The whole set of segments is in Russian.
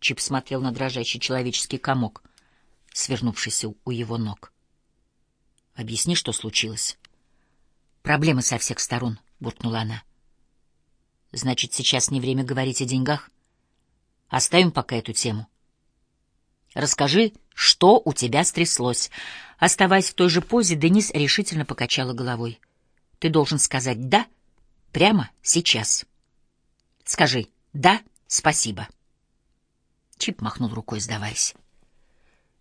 Чип смотрел на дрожащий человеческий комок, свернувшийся у его ног. «Объясни, что случилось?» «Проблемы со всех сторон», — буркнула она. «Значит, сейчас не время говорить о деньгах? Оставим пока эту тему. Расскажи, что у тебя стряслось?» Оставаясь в той же позе, Денис решительно покачала головой. «Ты должен сказать «да» прямо сейчас. Скажи «да, спасибо». Чип махнул рукой, сдаваясь.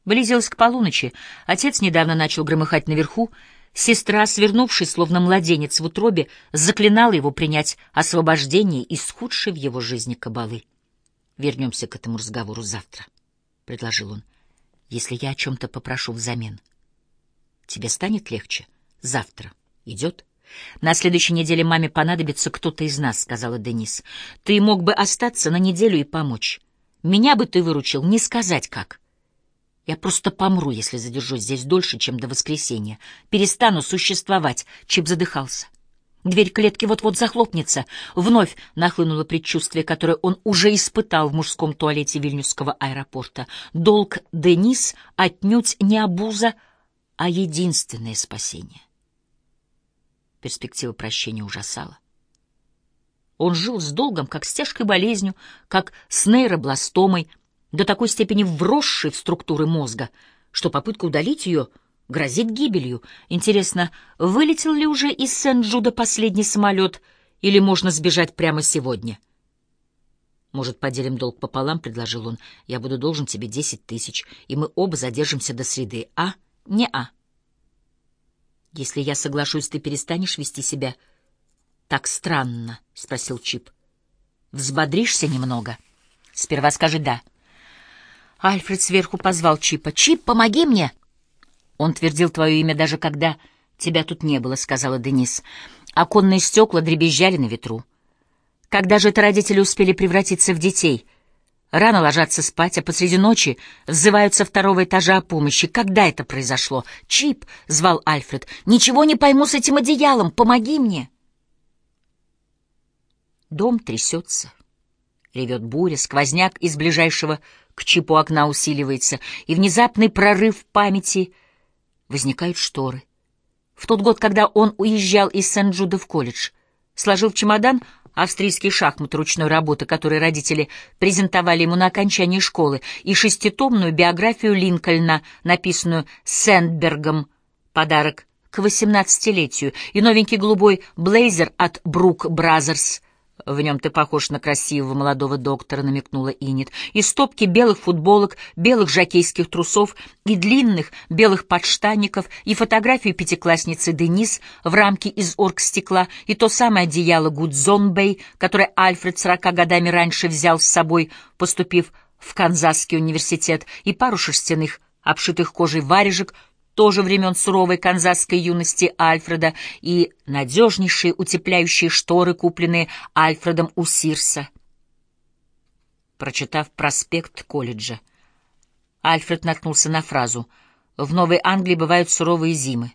Близилось к полуночи. Отец недавно начал громыхать наверху. Сестра, свернувшись, словно младенец в утробе, заклинала его принять освобождение из худшей в его жизни кабалы. «Вернемся к этому разговору завтра», — предложил он, — «если я о чем-то попрошу взамен». «Тебе станет легче? Завтра. Идет?» «На следующей неделе маме понадобится кто-то из нас», — сказала Денис. «Ты мог бы остаться на неделю и помочь. Меня бы ты выручил, не сказать как». Я просто помру, если задержусь здесь дольше, чем до воскресенья. Перестану существовать. Чип задыхался. Дверь клетки вот-вот захлопнется. Вновь нахлынуло предчувствие, которое он уже испытал в мужском туалете Вильнюсского аэропорта. Долг Денис отнюдь не обуза, а единственное спасение. Перспектива прощения ужасала. Он жил с долгом, как с тяжкой болезнью, как с нейробластомой, до такой степени вросшей в структуры мозга, что попытка удалить ее грозит гибелью. Интересно, вылетел ли уже из Сен-Джуда последний самолет, или можно сбежать прямо сегодня? «Может, поделим долг пополам?» — предложил он. «Я буду должен тебе десять тысяч, и мы оба задержимся до среды. А? Не-а». «Если я соглашусь, ты перестанешь вести себя так странно?» — спросил Чип. «Взбодришься немного?» «Сперва скажи «да». Альфред сверху позвал Чипа. «Чип, помоги мне!» «Он твердил твое имя даже когда тебя тут не было», — сказала Денис. Оконные стекла дребезжали на ветру. «Когда же это родители успели превратиться в детей?» Рано ложатся спать, а посреди ночи взываются второго этажа о помощи. Когда это произошло? «Чип!» — звал Альфред. «Ничего не пойму с этим одеялом! Помоги мне!» Дом трясется. Ревет буря, сквозняк из ближайшего к чипу окна усиливается, и внезапный прорыв памяти возникают шторы. В тот год, когда он уезжал из Сен-Джуда в колледж, сложил в чемодан австрийские шахматы ручной работы, которые родители презентовали ему на окончании школы, и шеститомную биографию Линкольна, написанную Сэндбергом, подарок к восемнадцатилетию, и новенький голубой блейзер от Brooks Brothers — «В нем ты похож на красивого молодого доктора», — намекнула Инид. «И стопки белых футболок, белых жокейских трусов, и длинных белых подштанников, и фотографию пятиклассницы Денис в рамке из оргстекла, и то самое одеяло Гудзонбей, которое Альфред сорока годами раньше взял с собой, поступив в Канзасский университет, и пару шерстяных, обшитых кожей варежек — тоже времен суровой канзасской юности Альфреда и надежнейшие утепляющие шторы, купленные Альфредом у Сирса. Прочитав проспект колледжа, Альфред наткнулся на фразу «В Новой Англии бывают суровые зимы».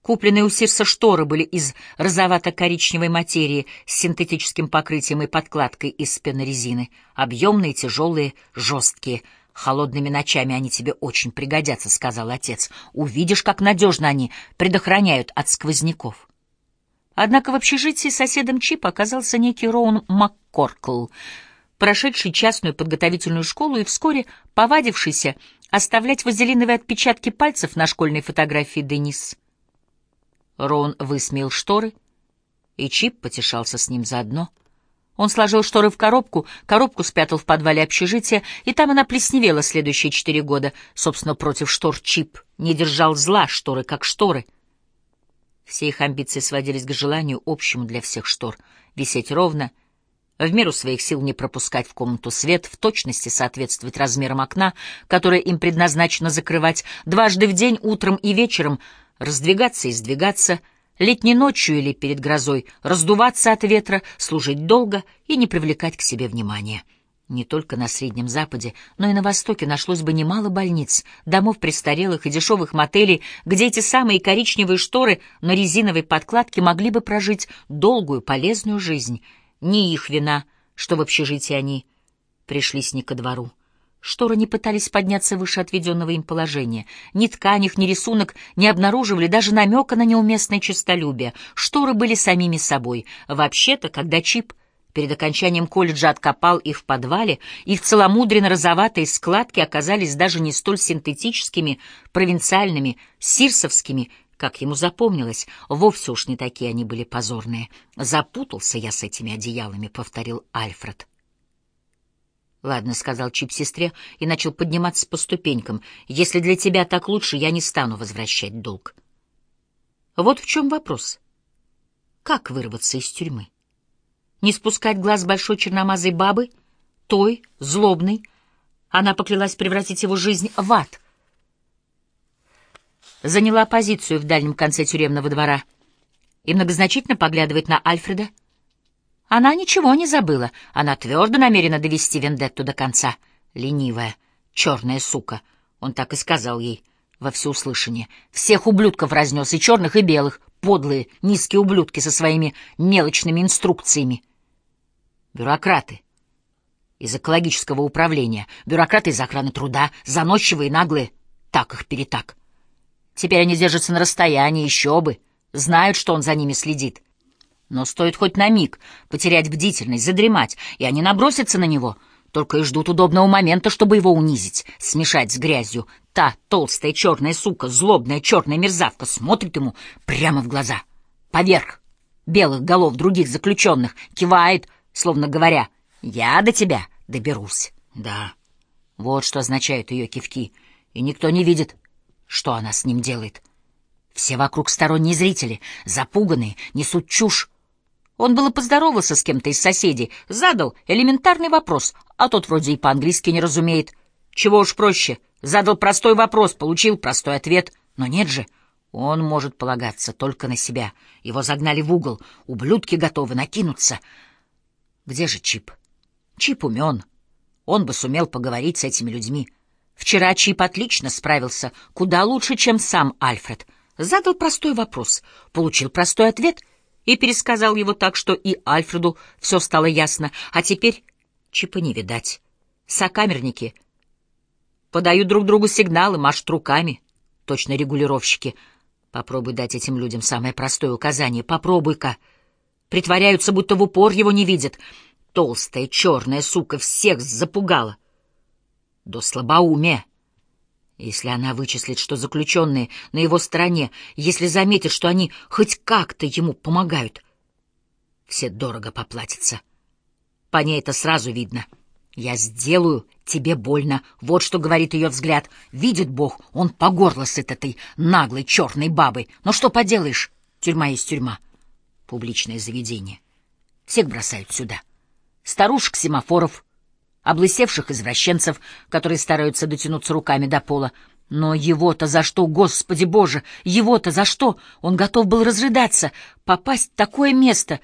Купленные у Сирса шторы были из розовато-коричневой материи с синтетическим покрытием и подкладкой из пенорезины, объемные, тяжелые, жесткие — «Холодными ночами они тебе очень пригодятся», — сказал отец. «Увидишь, как надежно они предохраняют от сквозняков». Однако в общежитии соседом Чипа оказался некий Роун МакКоркл, прошедший частную подготовительную школу и вскоре повадившийся оставлять вазелиновые отпечатки пальцев на школьной фотографии Денис. Роун высмеял шторы, и Чип потешался с ним заодно — он сложил шторы в коробку, коробку спрятал в подвале общежития, и там она плесневела следующие четыре года. Собственно, против штор Чип не держал зла, шторы как шторы. Все их амбиции сводились к желанию общему для всех штор — висеть ровно, в меру своих сил не пропускать в комнату свет, в точности соответствовать размерам окна, которое им предназначено закрывать, дважды в день, утром и вечером, раздвигаться и сдвигаться — летней ночью или перед грозой, раздуваться от ветра, служить долго и не привлекать к себе внимания. Не только на Среднем Западе, но и на Востоке нашлось бы немало больниц, домов престарелых и дешевых мотелей, где эти самые коричневые шторы на резиновой подкладке могли бы прожить долгую, полезную жизнь. Не их вина, что в общежитии они пришлись не ко двору. Шторы не пытались подняться выше отведенного им положения. Ни ткань их, ни рисунок не обнаруживали даже намека на неуместное честолюбие. Шторы были самими собой. Вообще-то, когда Чип перед окончанием колледжа откопал их в подвале, их целомудренно-розоватые складки оказались даже не столь синтетическими, провинциальными, сирсовскими, как ему запомнилось. Вовсе уж не такие они были позорные. «Запутался я с этими одеялами», — повторил Альфред. «Ладно», — сказал Чип сестре и начал подниматься по ступенькам. «Если для тебя так лучше, я не стану возвращать долг». Вот в чем вопрос. Как вырваться из тюрьмы? Не спускать глаз большой черномазой бабы, той, злобной. Она поклялась превратить его жизнь в ад. Заняла позицию в дальнем конце тюремного двора и многозначительно поглядывает на Альфреда — она ничего не забыла. Она твердо намерена довести вендетту до конца. Ленивая, черная сука. Он так и сказал ей во всеуслышание. Всех ублюдков разнес, и черных, и белых. Подлые, низкие ублюдки со своими мелочными инструкциями. Бюрократы из экологического управления, бюрократы из охраны труда, заносчивые наглые. Так их перетак. Теперь они держатся на расстоянии, еще бы. Знают, что он за ними следит. Но стоит хоть на миг потерять бдительность, задремать, и они набросятся на него, только и ждут удобного момента, чтобы его унизить, смешать с грязью. Та толстая черная сука, злобная черная мерзавка, смотрит ему прямо в глаза, поверх белых голов других заключенных, кивает, словно говоря, «Я до тебя доберусь». Да, вот что означают ее кивки, и никто не видит, что она с ним делает. Все вокруг сторонние зрители, запуганные, несут чушь, он было поздоровался с кем-то из соседей, задал элементарный вопрос, а тот вроде и по-английски не разумеет. Чего уж проще, задал простой вопрос, получил простой ответ. Но нет же, он может полагаться только на себя. Его загнали в угол, ублюдки готовы накинуться. Где же Чип? Чип умен. Он бы сумел поговорить с этими людьми. Вчера Чип отлично справился, куда лучше, чем сам Альфред. Задал простой вопрос, получил простой ответ — и пересказал его так, что и Альфреду все стало ясно, а теперь чипа не видать. Сокамерники подают друг другу сигналы, машут руками, точно регулировщики. Попробуй дать этим людям самое простое указание, попробуй-ка. Притворяются, будто в упор его не видят. Толстая черная сука всех запугала. До слабоумия. Если она вычислит, что заключенные на его стороне, если заметит, что они хоть как-то ему помогают, все дорого поплатятся. По ней это сразу видно. «Я сделаю тебе больно», — вот что говорит ее взгляд. Видит Бог, он по горло сыт этой наглой черной бабой. Но что поделаешь, тюрьма есть тюрьма. Публичное заведение. Всех бросают сюда. Старушек, семафоров — облысевших извращенцев, которые стараются дотянуться руками до пола. Но его-то за что, Господи Боже, его-то за что? Он готов был разрыдаться, попасть в такое место.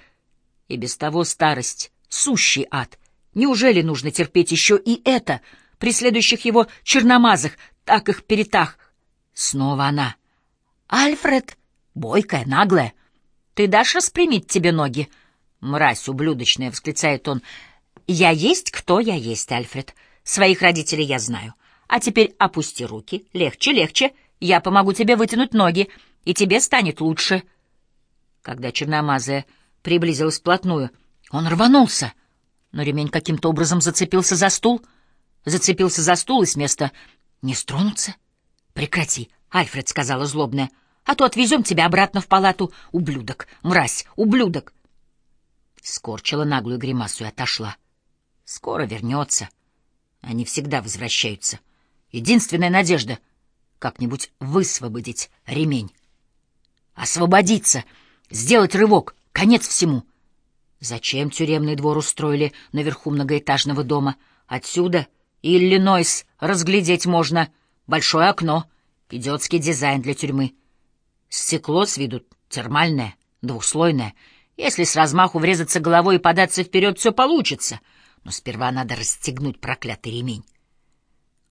И без того старость, сущий ад. Неужели нужно терпеть еще и это, преследующих его черномазых, так их перетах? Снова она. «Альфред!» Бойкая, наглая. «Ты дашь распрямить тебе ноги?» «Мразь ублюдочная!» — восклицает он. Я есть, кто я есть, Альфред. Своих родителей я знаю. А теперь опусти руки. Легче, легче. Я помогу тебе вытянуть ноги, и тебе станет лучше. Когда черномазая приблизилась вплотную, он рванулся, но ремень каким-то образом зацепился за стул. Зацепился за стул и с места не стронуться. Прекрати, Альфред сказала злобная, а то отвезем тебя обратно в палату. Ублюдок, мразь, ублюдок. Скорчила наглую гримасу и отошла. Скоро вернется. Они всегда возвращаются. Единственная надежда — как-нибудь высвободить ремень. Освободиться, сделать рывок, конец всему. Зачем тюремный двор устроили наверху многоэтажного дома? Отсюда, Иллинойс, разглядеть можно. Большое окно, идиотский дизайн для тюрьмы. Стекло с виду термальное, двухслойное. Если с размаху врезаться головой и податься вперед, все получится — но сперва надо расстегнуть проклятый ремень.